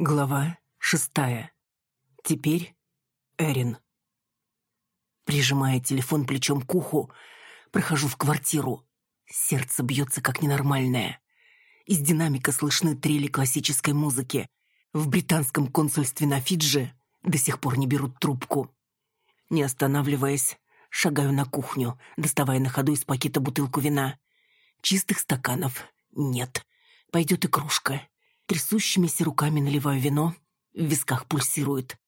Глава шестая. Теперь Эрин. Прижимая телефон плечом к уху, прохожу в квартиру. Сердце бьется как ненормальное. Из динамика слышны трели классической музыки. В британском консульстве на Фиджи до сих пор не берут трубку. Не останавливаясь, шагаю на кухню, доставая на ходу из пакета бутылку вина. Чистых стаканов нет. Пойдет и кружка. Трясущимися руками наливаю вино, в висках пульсирует.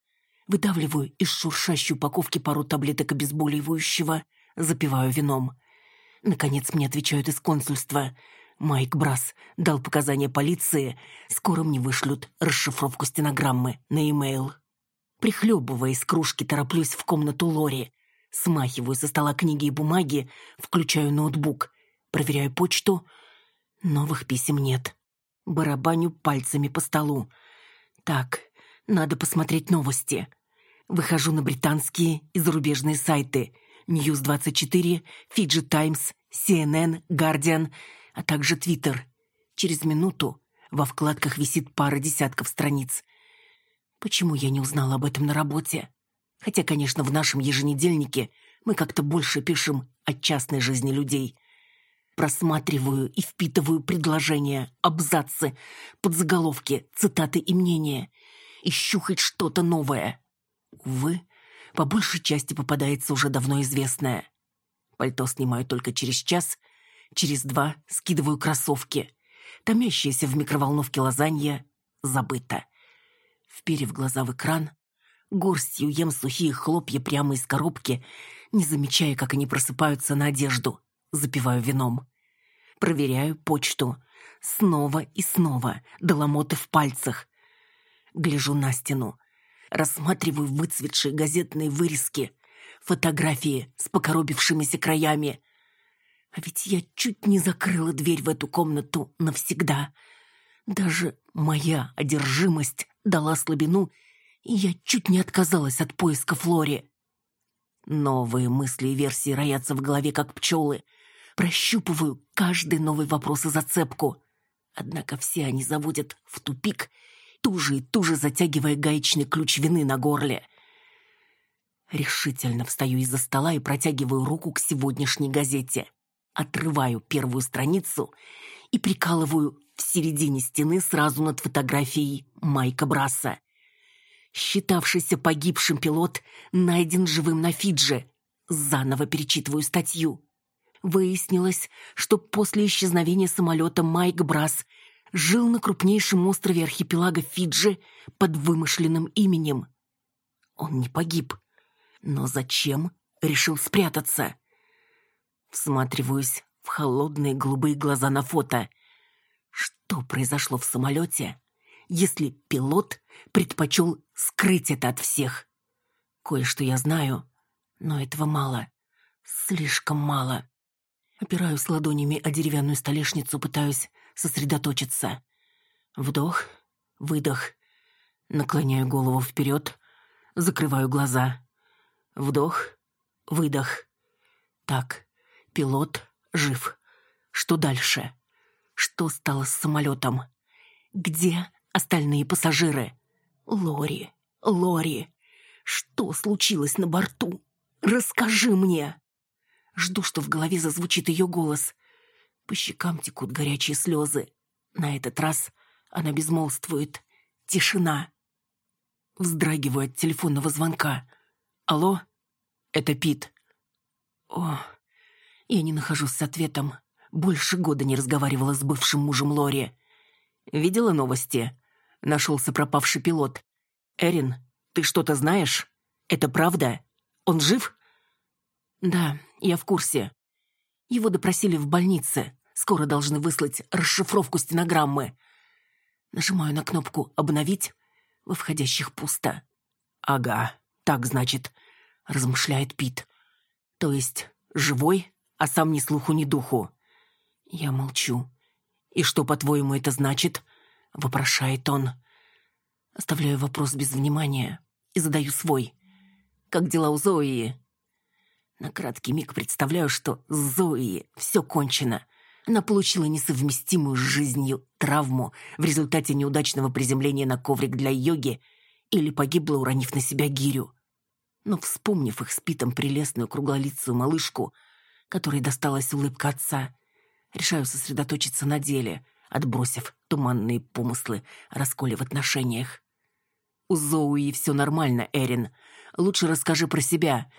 Выдавливаю из шуршащей упаковки пару таблеток обезболивающего, запиваю вином. Наконец мне отвечают из консульства. Майк Брас дал показания полиции, скоро мне вышлют расшифровку стенограммы на e-mail. Прихлебывая из кружки, тороплюсь в комнату Лори. Смахиваю со стола книги и бумаги, включаю ноутбук, проверяю почту. Новых писем нет барабаню пальцами по столу. Так, надо посмотреть новости. Выхожу на британские и зарубежные сайты. News24, Fiji Times, CNN, Guardian, а также Twitter. Через минуту во вкладках висит пара десятков страниц. Почему я не узнала об этом на работе? Хотя, конечно, в нашем еженедельнике мы как-то больше пишем о частной жизни людей – Просматриваю и впитываю предложения, абзацы, подзаголовки, цитаты и мнения. Ищу хоть что-то новое. Увы, по большей части попадается уже давно известное. Пальто снимаю только через час, через два скидываю кроссовки. Томящаяся в микроволновке лазанья забыта. Вперев глаза в экран, горстью ем сухие хлопья прямо из коробки, не замечая, как они просыпаются на одежду запиваю вином. Проверяю почту. Снова и снова, до ломоты в пальцах. Гляжу на стену. Рассматриваю выцветшие газетные вырезки, фотографии с покоробившимися краями. А ведь я чуть не закрыла дверь в эту комнату навсегда. Даже моя одержимость дала слабину, и я чуть не отказалась от поиска Флори. Новые мысли и версии роятся в голове, как пчелы — прощупываю каждый новый вопрос и зацепку. Однако все они заводят в тупик, туже и туже затягивая гаечный ключ вины на горле. Решительно встаю из-за стола и протягиваю руку к сегодняшней газете. Отрываю первую страницу и прикалываю в середине стены сразу над фотографией Майка Брасса. Считавшийся погибшим пилот найден живым на Фидже. Заново перечитываю статью. Выяснилось, что после исчезновения самолета Майк Брас жил на крупнейшем острове архипелага Фиджи под вымышленным именем. Он не погиб. Но зачем решил спрятаться? Всматриваюсь в холодные голубые глаза на фото. Что произошло в самолете, если пилот предпочел скрыть это от всех? Кое-что я знаю, но этого мало. Слишком мало. Опираюсь ладонями о деревянную столешницу, пытаюсь сосредоточиться. Вдох, выдох. Наклоняю голову вперед, закрываю глаза. Вдох, выдох. Так, пилот жив. Что дальше? Что стало с самолетом? Где остальные пассажиры? Лори, Лори, что случилось на борту? Расскажи мне!» Жду, что в голове зазвучит ее голос. По щекам текут горячие слезы. На этот раз она безмолвствует. Тишина. Вздрагиваю от телефонного звонка. «Алло? Это Пит». О, я не нахожусь с ответом. Больше года не разговаривала с бывшим мужем Лори. «Видела новости?» Нашелся пропавший пилот. «Эрин, ты что-то знаешь? Это правда? Он жив?» «Да, я в курсе. Его допросили в больнице. Скоро должны выслать расшифровку стенограммы. Нажимаю на кнопку «Обновить». Во входящих пусто. «Ага, так, значит», — размышляет Пит. «То есть живой, а сам ни слуху, ни духу». Я молчу. «И что, по-твоему, это значит?» — вопрошает он. Оставляю вопрос без внимания и задаю свой. «Как дела у Зои?» На краткий миг представляю, что с Зоей все кончено. Она получила несовместимую с жизнью травму в результате неудачного приземления на коврик для йоги или погибла, уронив на себя гирю. Но, вспомнив их спитом прелестную круглолицую малышку, которой досталась улыбка отца, решаю сосредоточиться на деле, отбросив туманные помыслы о расколе в отношениях. «У Зоуи все нормально, Эрин. Лучше расскажи про себя».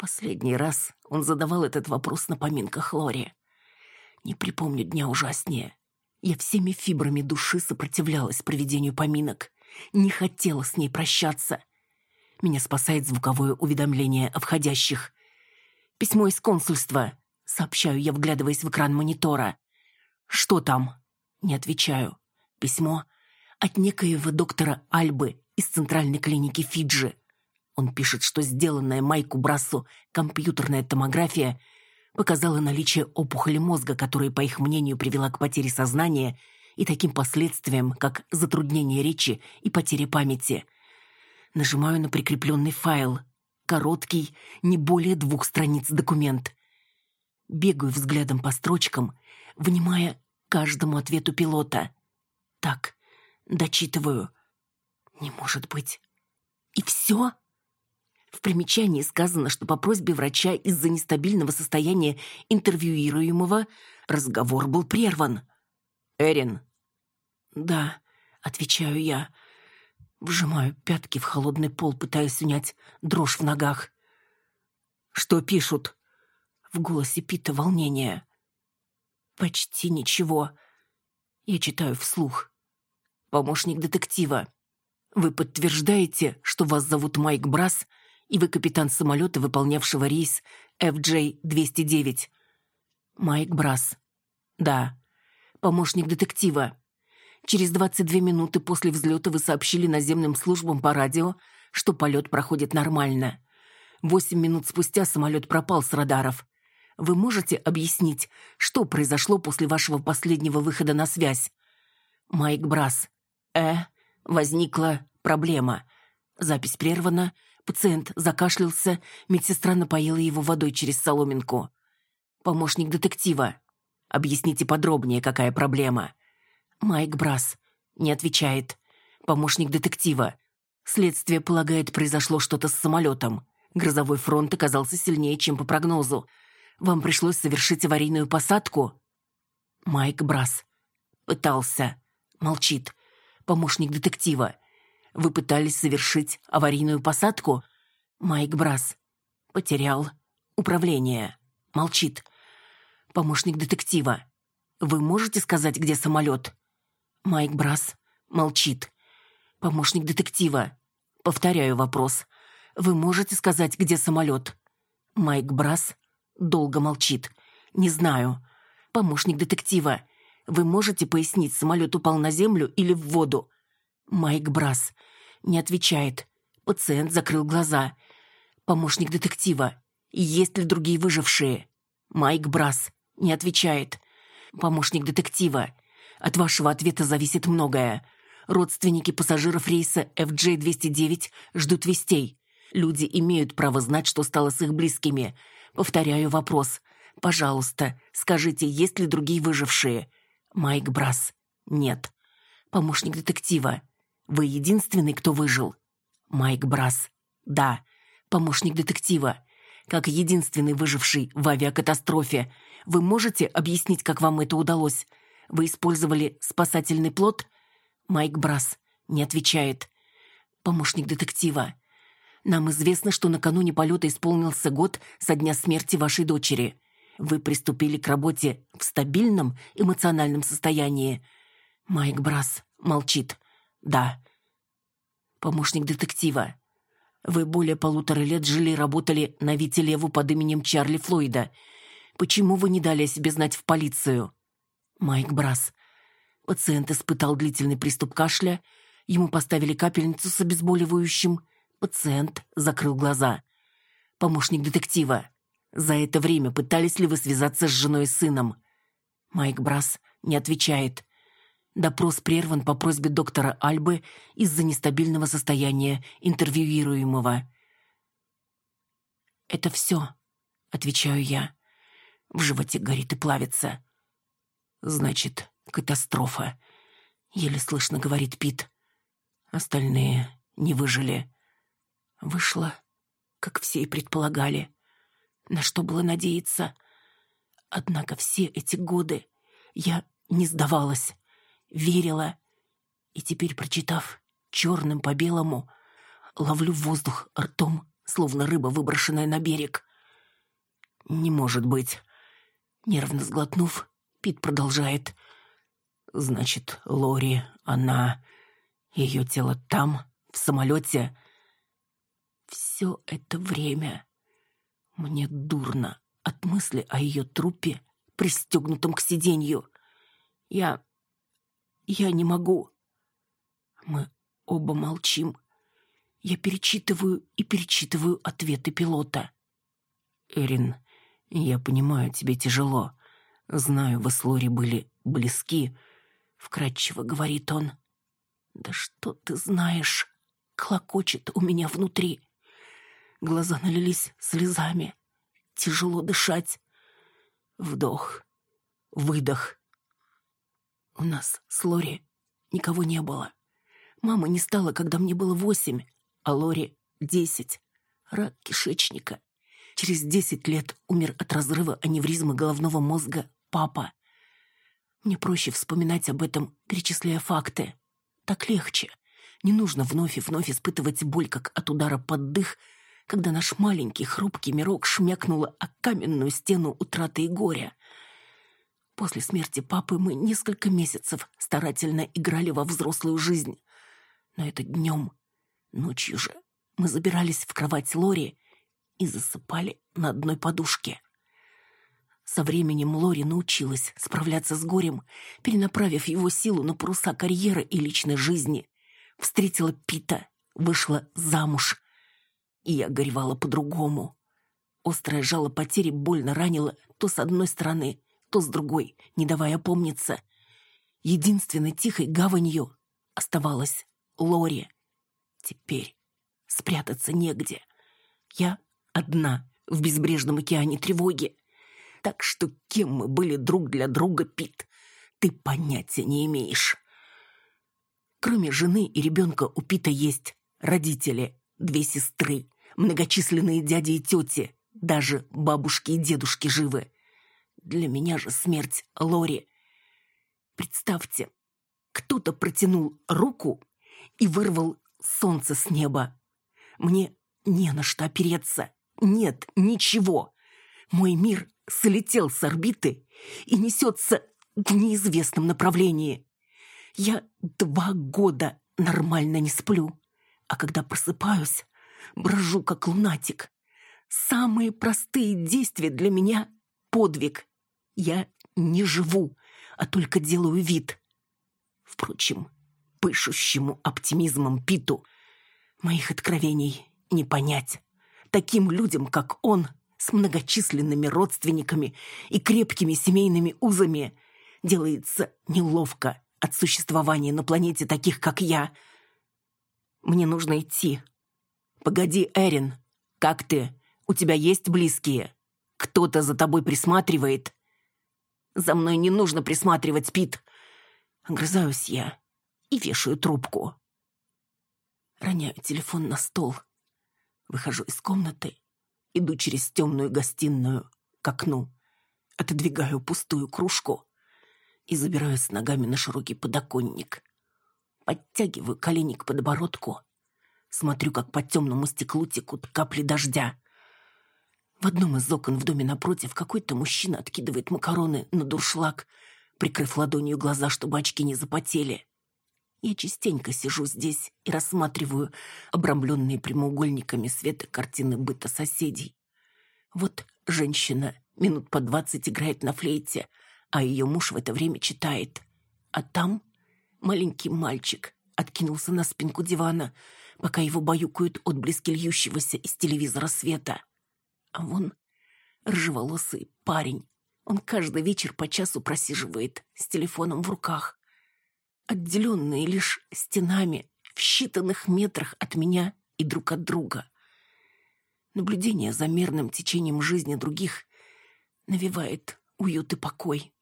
Последний раз он задавал этот вопрос на поминках Лори. Не припомню дня ужаснее. Я всеми фибрами души сопротивлялась проведению поминок. Не хотела с ней прощаться. Меня спасает звуковое уведомление о входящих. «Письмо из консульства», — сообщаю я, вглядываясь в экран монитора. «Что там?» Не отвечаю. Письмо от некоего доктора Альбы из центральной клиники Фиджи. Он пишет, что сделанная Майку Брассу компьютерная томография показала наличие опухоли мозга, которая, по их мнению, привела к потере сознания и таким последствиям, как затруднение речи и потеря памяти. Нажимаю на прикрепленный файл. Короткий, не более двух страниц документ. Бегаю взглядом по строчкам, внимая каждому ответу пилота. Так, дочитываю. Не может быть. И все? В примечании сказано, что по просьбе врача из-за нестабильного состояния интервьюируемого разговор был прерван. «Эрин». «Да», — отвечаю я. Вжимаю пятки в холодный пол, пытаясь унять дрожь в ногах. «Что пишут?» В голосе Пита волнение. «Почти ничего». Я читаю вслух. «Помощник детектива. Вы подтверждаете, что вас зовут Майк Брас и вы капитан самолета, выполнявшего рейс FJ-209. Майк Брас. Да. Помощник детектива. Через 22 минуты после взлета вы сообщили наземным службам по радио, что полет проходит нормально. Восемь минут спустя самолет пропал с радаров. Вы можете объяснить, что произошло после вашего последнего выхода на связь? Майк Брас. Э, возникла проблема. Запись прервана. Пациент закашлялся, медсестра напоила его водой через соломинку. «Помощник детектива. Объясните подробнее, какая проблема». Майк Брас. Не отвечает. Помощник детектива. Следствие полагает, произошло что-то с самолетом. Грозовой фронт оказался сильнее, чем по прогнозу. Вам пришлось совершить аварийную посадку? Майк Брас. Пытался. Молчит. Помощник детектива. Вы пытались совершить аварийную посадку? Майк Брас. Потерял. Управление. Молчит. Помощник детектива. Вы можете сказать, где самолет? Майк Брас. Молчит. Помощник детектива. Повторяю вопрос. Вы можете сказать, где самолет? Майк Брас долго молчит. Не знаю. Помощник детектива. Вы можете пояснить, самолет упал на землю или в воду? Майк Брас. Не отвечает. Пациент закрыл глаза. Помощник детектива. Есть ли другие выжившие? Майк Брас. Не отвечает. Помощник детектива. От вашего ответа зависит многое. Родственники пассажиров рейса FJ-209 ждут вестей. Люди имеют право знать, что стало с их близкими. Повторяю вопрос. Пожалуйста, скажите, есть ли другие выжившие? Майк Брас. Нет. Помощник детектива. Вы единственный, кто выжил? Майк Брас. Да. Помощник детектива. Как единственный выживший в авиакатастрофе. Вы можете объяснить, как вам это удалось? Вы использовали спасательный плот? Майк Брас. Не отвечает. Помощник детектива. Нам известно, что накануне полета исполнился год со дня смерти вашей дочери. Вы приступили к работе в стабильном эмоциональном состоянии. Майк Брас молчит. Да. Помощник детектива. Вы более полутора лет жили и работали на Витилеву под именем Чарли Флойда. Почему вы не дали о себе знать в полицию? Майк Брас. Пациент испытал длительный приступ кашля. Ему поставили капельницу с обезболивающим. Пациент закрыл глаза. Помощник детектива. За это время пытались ли вы связаться с женой и сыном? Майк Брас не отвечает. Допрос прерван по просьбе доктора Альбы из-за нестабильного состояния интервьюируемого. «Это все», — отвечаю я. В животе горит и плавится. Значит, катастрофа. Еле слышно говорит Пит. Остальные не выжили. Вышло, как все и предполагали. На что было надеяться? Однако все эти годы я не сдавалась, верила. И теперь, прочитав черным по белому, ловлю воздух ртом, словно рыба, выброшенная на берег. «Не может быть!» Нервно сглотнув, Пит продолжает. «Значит, Лори, она... Ее тело там, в самолете...» Все это время мне дурно от мысли о ее трупе, пристегнутом к сиденью. Я... я не могу. Мы оба молчим. Я перечитываю и перечитываю ответы пилота. «Эрин, я понимаю, тебе тяжело. Знаю, вы с Лори были близки», — вкратчиво говорит он. «Да что ты знаешь?» — клокочет у меня внутри. Глаза налились слезами. Тяжело дышать. Вдох, выдох. У нас с Лори никого не было. Мама не стала, когда мне было восемь, а Лори — десять. Рак кишечника. Через десять лет умер от разрыва аневризмы головного мозга папа. Мне проще вспоминать об этом, перечисляя факты. Так легче. Не нужно вновь и вновь испытывать боль, как от удара под дых, когда наш маленький хрупкий мирок шмякнуло о каменную стену утраты и горя. После смерти папы мы несколько месяцев старательно играли во взрослую жизнь. Но это днем, ночью же, мы забирались в кровать Лори и засыпали на одной подушке. Со временем Лори научилась справляться с горем, перенаправив его силу на паруса карьеры и личной жизни. Встретила Пита, вышла замуж. И я горевала по-другому. Острое жало потери больно ранило то с одной стороны, то с другой, не давая помниться. Единственной тихой гаванью оставалась Лори. Теперь спрятаться негде. Я одна в безбрежном океане тревоги. Так что кем мы были друг для друга, Пит, ты понятия не имеешь. Кроме жены и ребенка у Пита есть родители, две сестры, многочисленные дяди и тети, даже бабушки и дедушки живы. Для меня же смерть Лори. Представьте, кто-то протянул руку и вырвал солнце с неба. Мне не на что опереться. Нет ничего. Мой мир слетел с орбиты и несется в неизвестном направлении. Я два года нормально не сплю, а когда просыпаюсь, брожу как лунатик. Самые простые действия для меня — подвиг. Я не живу, а только делаю вид. Впрочем, пышущему оптимизмом Питу моих откровений не понять. Таким людям, как он, с многочисленными родственниками и крепкими семейными узами, делается неловко от существования на планете таких, как я. Мне нужно идти. Погоди, Эрин, как ты? У тебя есть близкие? Кто-то за тобой присматривает? За мной не нужно присматривать, Пит. Огрызаюсь я и вешаю трубку. Роняю телефон на стол. Выхожу из комнаты, иду через темную гостиную к окну, отодвигаю пустую кружку и забираюсь ногами на широкий подоконник. Подтягиваю колени к подбородку, смотрю, как по темному стеклу текут капли дождя. В одном из окон в доме напротив какой-то мужчина откидывает макароны на дуршлаг, прикрыв ладонью глаза, чтобы очки не запотели. Я частенько сижу здесь и рассматриваю обрамленные прямоугольниками света картины быта соседей. Вот женщина минут по двадцать играет на флейте, а ее муж в это время читает. А там маленький мальчик откинулся на спинку дивана, пока его баюкают отблески льющегося из телевизора света. А вон рыжеволосый парень. Он каждый вечер по часу просиживает с телефоном в руках отделенные лишь стенами в считанных метрах от меня и друг от друга. Наблюдение за мирным течением жизни других навевает уют и покой.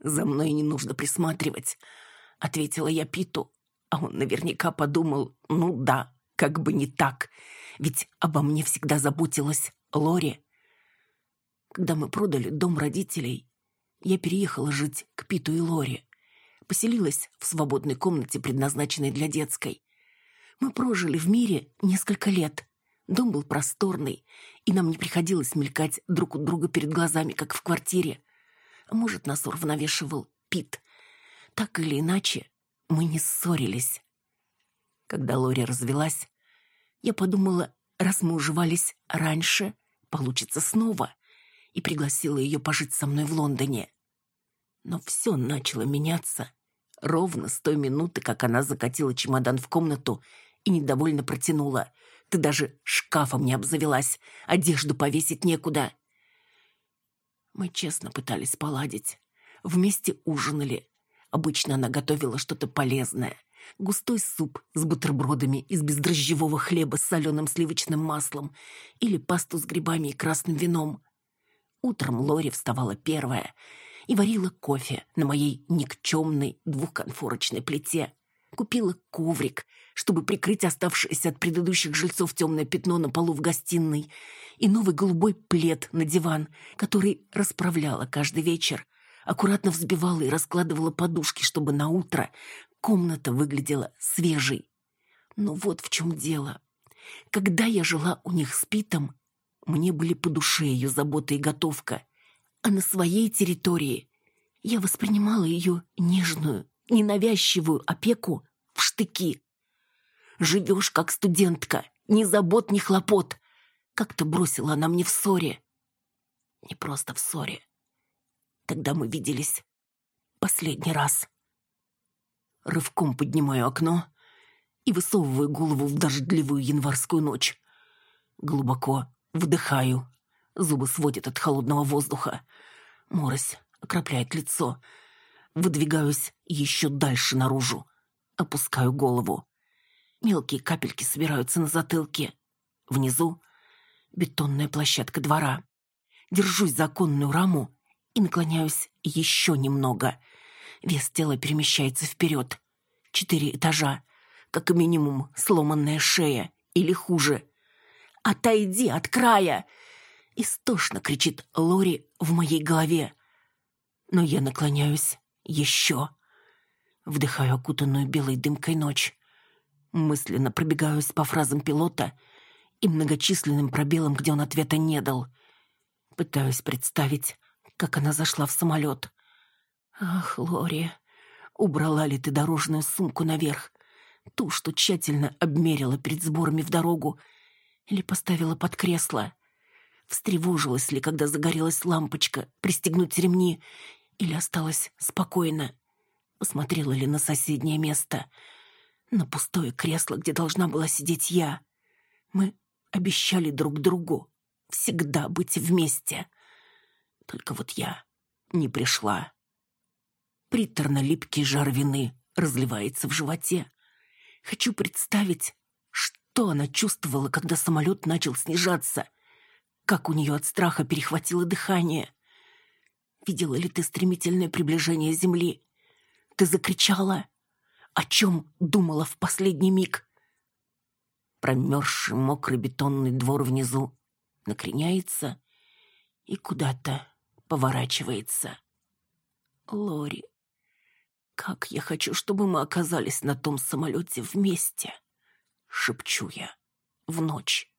За мной не нужно присматривать, ответила я Питу. А он наверняка подумал, ну да, как бы не так. Ведь обо мне всегда заботилась Лори. Когда мы продали дом родителей, я переехала жить к Питу и Лори. Поселилась в свободной комнате, предназначенной для детской. Мы прожили в мире несколько лет. Дом был просторный, и нам не приходилось мелькать друг у друга перед глазами, как в квартире. А может, нас уравновешивал Пит. Так или иначе, мы не ссорились. Когда Лори развелась, я подумала, раз мы уживались раньше, получится снова, и пригласила ее пожить со мной в Лондоне. Но все начало меняться ровно с той минуты, как она закатила чемодан в комнату и недовольно протянула. «Ты даже шкафом не обзавелась, одежду повесить некуда». Мы честно пытались поладить. Вместе ужинали, Обычно она готовила что-то полезное. Густой суп с бутербродами из бездрожжевого хлеба с соленым сливочным маслом или пасту с грибами и красным вином. Утром Лори вставала первая и варила кофе на моей никчемной двухконфорочной плите. Купила коврик, чтобы прикрыть оставшееся от предыдущих жильцов темное пятно на полу в гостиной, и новый голубой плед на диван, который расправляла каждый вечер, аккуратно взбивала и раскладывала подушки, чтобы на утро комната выглядела свежей. Но вот в чем дело. Когда я жила у них с Питом, мне были по душе ее забота и готовка, а на своей территории я воспринимала ее нежную, ненавязчивую опеку в штыки. «Живешь как студентка, ни забот, ни хлопот», как-то бросила она мне в ссоре. Не просто в ссоре, Тогда мы виделись последний раз. Рывком поднимаю окно и высовываю голову в дождливую январскую ночь. Глубоко вдыхаю. Зубы сводят от холодного воздуха. Морось окропляет лицо. Выдвигаюсь еще дальше наружу. Опускаю голову. Мелкие капельки собираются на затылке. Внизу бетонная площадка двора. Держусь за оконную раму и наклоняюсь еще немного. Вес тела перемещается вперед. Четыре этажа. Как минимум сломанная шея. Или хуже. «Отойди от края!» Истошно кричит Лори в моей голове. Но я наклоняюсь еще. Вдыхаю окутанную белой дымкой ночь. Мысленно пробегаюсь по фразам пилота и многочисленным пробелам, где он ответа не дал. Пытаюсь представить, как она зашла в самолет. Ах, Лори, убрала ли ты дорожную сумку наверх? Ту, что тщательно обмерила перед сборами в дорогу, или поставила под кресло? Встревожилась ли, когда загорелась лампочка, пристегнуть ремни, или осталась спокойно? Посмотрела ли на соседнее место, на пустое кресло, где должна была сидеть я? Мы обещали друг другу всегда быть вместе. Только вот я не пришла. Приторно-липкий жар вины разливается в животе. Хочу представить, что она чувствовала, когда самолет начал снижаться. Как у нее от страха перехватило дыхание. Видела ли ты стремительное приближение Земли? Ты закричала? О чем думала в последний миг? Промерзший мокрый бетонный двор внизу накреняется и куда-то поворачивается. Лори, как я хочу, чтобы мы оказались на том самолете вместе, шепчу я в ночь.